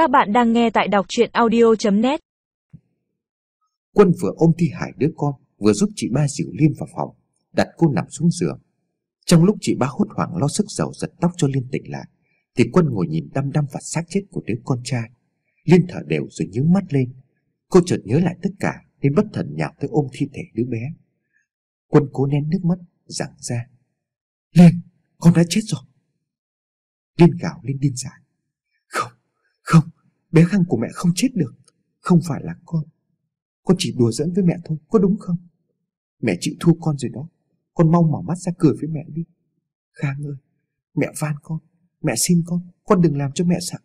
Các bạn đang nghe tại đọc truyện audio.net Quân vừa ôm thi hải đứa con, Vừa giúp chị ba dịu Liên vào phòng, Đặt cô nằm xuống giường. Trong lúc chị ba hốt hoảng lo sức dầu giật tóc cho Liên tỉnh lại, Thì Quân ngồi nhìn đăm đăm vào xác chết của đứa con trai. Liên thở đều rồi nhướng mắt lên. Cô chợt nhớ lại tất cả, Nên bất thần nhào tới ôm thi thể đứa bé. Quân cố nén nước mắt, giảng ra. Liên, con đã chết rồi. Liên gào lên điên dại. Bé Khang của mẹ không chết được, Không phải là con. Con chỉ đùa giỡn với mẹ thôi, Có đúng không? Mẹ chịu thua con rồi đó. Con mau mở mắt ra cười với mẹ đi. Khang ơi, Mẹ van con, Mẹ xin con Con đừng làm cho mẹ sợ.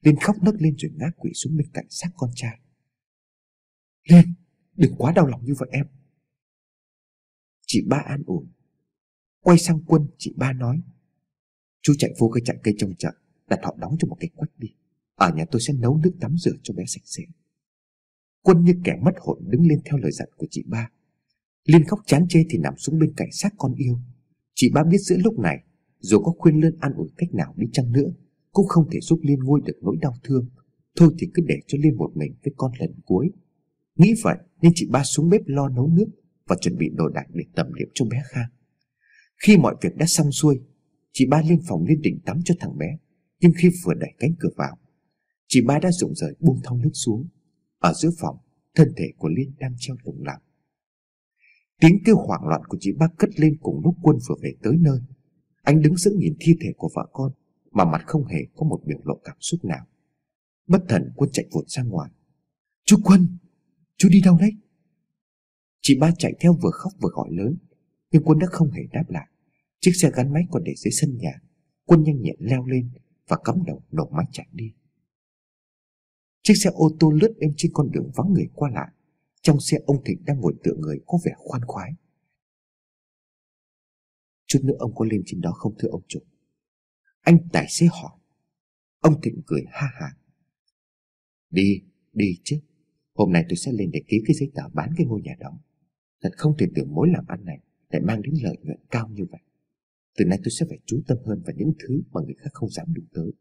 Liên khóc nấc lên rồi ngã quỵ xuống bên cạnh xác con trai. Liên Đừng quá đau lòng như vậy em. Chị ba an ủi. Quay sang quân, chị ba nói. Chú chạy vô cái chạy cây trong chợ, Đặt họ đóng cho một cái quách đi. Ở nhà tôi sẽ nấu nước tắm rửa cho bé sạch sẽ. Quân như kẻ mất hồn đứng lên theo lời dặn của chị ba. Liên khóc chán chê thì nằm xuống bên cạnh xác con yêu. Chị ba biết giữa lúc này, Dù có khuyên liên an ủi cách nào đi chăng nữa, Cũng không thể giúp Liên nguôi được nỗi đau thương. Thôi thì cứ để cho Liên một mình với con lần cuối. Nghĩ vậy nên chị ba xuống bếp lo nấu nước Và chuẩn bị đồ đạc để tẩm liệm cho bé Khang Khi mọi việc đã xong xuôi, Chị ba lên phòng lên định tắm cho thằng bé. Nhưng khi vừa đẩy cánh cửa vào Chị ba đã rụng rời buông thong nước xuống. Ở giữa phòng, Thân thể của Liên đang treo lủng lẳng Tiếng kêu hoảng loạn của chị ba cất lên cùng lúc quân vừa về tới nơi. Anh đứng sững nhìn thi thể của vợ con, Mà mặt không hề có một biểu lộ cảm xúc nào. Bất thần quân chạy vụt ra ngoài. Chú Quân, Chú đi đâu đấy? Chị ba chạy theo vừa khóc vừa gọi lớn, Nhưng quân đã không hề đáp lại. Chiếc xe gắn máy còn để dưới sân nhà. Quân nhanh nhẹn leo lên Và cắm đầu nổ máy chạy đi. Chiếc xe ô tô lướt êm trên con đường vắng người qua lại. Trong xe ông Thịnh đang ngồi tựa người có vẻ khoan khoái. Chút nữa ông có lên trên đó không thưa ông chủ? Anh tài xế hỏi. Ông Thịnh cười ha ha. Đi, đi chứ. Hôm nay tôi sẽ lên để ký cái giấy tờ bán cái ngôi nhà đó. Thật không thể tưởng mối làm ăn này Lại mang đến lợi nhuận cao như vậy. Từ nay tôi sẽ phải chú tâm hơn vào những thứ Mà người khác không dám đụng tới.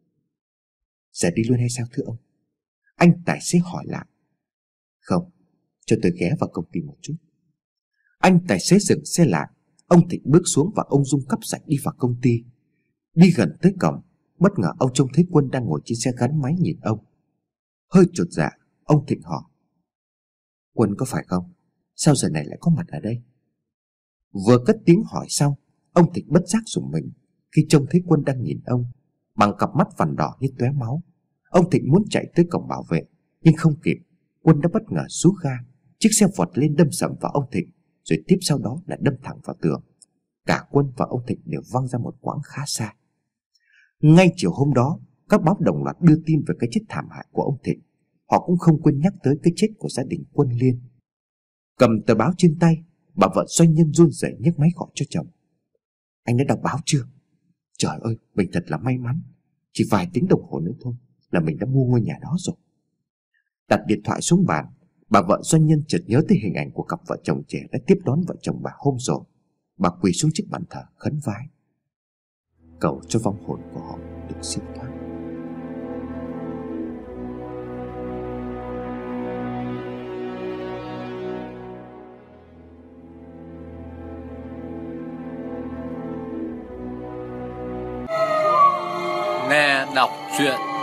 Sẽ đi luôn hay sao thưa ông? Anh tài xế hỏi lại. Không, Cho tôi ghé vào công ty một chút. Anh tài xế dừng xe lại. Ông Thịnh bước xuống và ông Dung cắp sạch đi vào công ty. Đi gần tới cổng, Bất ngờ ông trông thấy Quân đang ngồi trên xe gắn máy nhìn ông. Hơi chột dạ Ông Thịnh hỏi. Quân có phải không? Sao giờ này lại có mặt ở đây? Vừa cất tiếng hỏi xong, Ông Thịnh bất giác dùng mình Khi trông thấy Quân đang nhìn ông, Bằng cặp mắt vằn đỏ như tóe máu. Ông Thịnh muốn chạy tới cổng bảo vệ, Nhưng không kịp. Quân đã bất ngờ rú ga, Chiếc xe vọt lên đâm sầm vào ông Thịnh, Rồi tiếp sau đó là đâm thẳng vào tường. Cả Quân và ông Thịnh đều văng ra một quãng khá xa. Ngay chiều hôm đó, Các báo đồng loạt đưa tin về cái chết thảm hại của ông Thịnh. Họ cũng không quên nhắc tới cái chết của gia đình Quân Liên. Cầm tờ báo trên tay Bà vợ doanh nhân run rẩy nhấc máy gọi cho chồng. Anh đã đọc báo chưa? Trời ơi, mình thật là may mắn. Chỉ vài tiếng đồng hồ nữa thôi. Là mình đã mua ngôi nhà đó rồi. Đặt điện thoại xuống bàn, Bà vợ doanh nhân chợt nhớ tới hình ảnh của cặp vợ chồng trẻ đã tiếp đón vợ chồng bà hôm rồi. Bà quỳ xuống chiếc bàn thờ, khấn vái Cầu cho vong hồn của họ được siêu thoát. Nghe đọc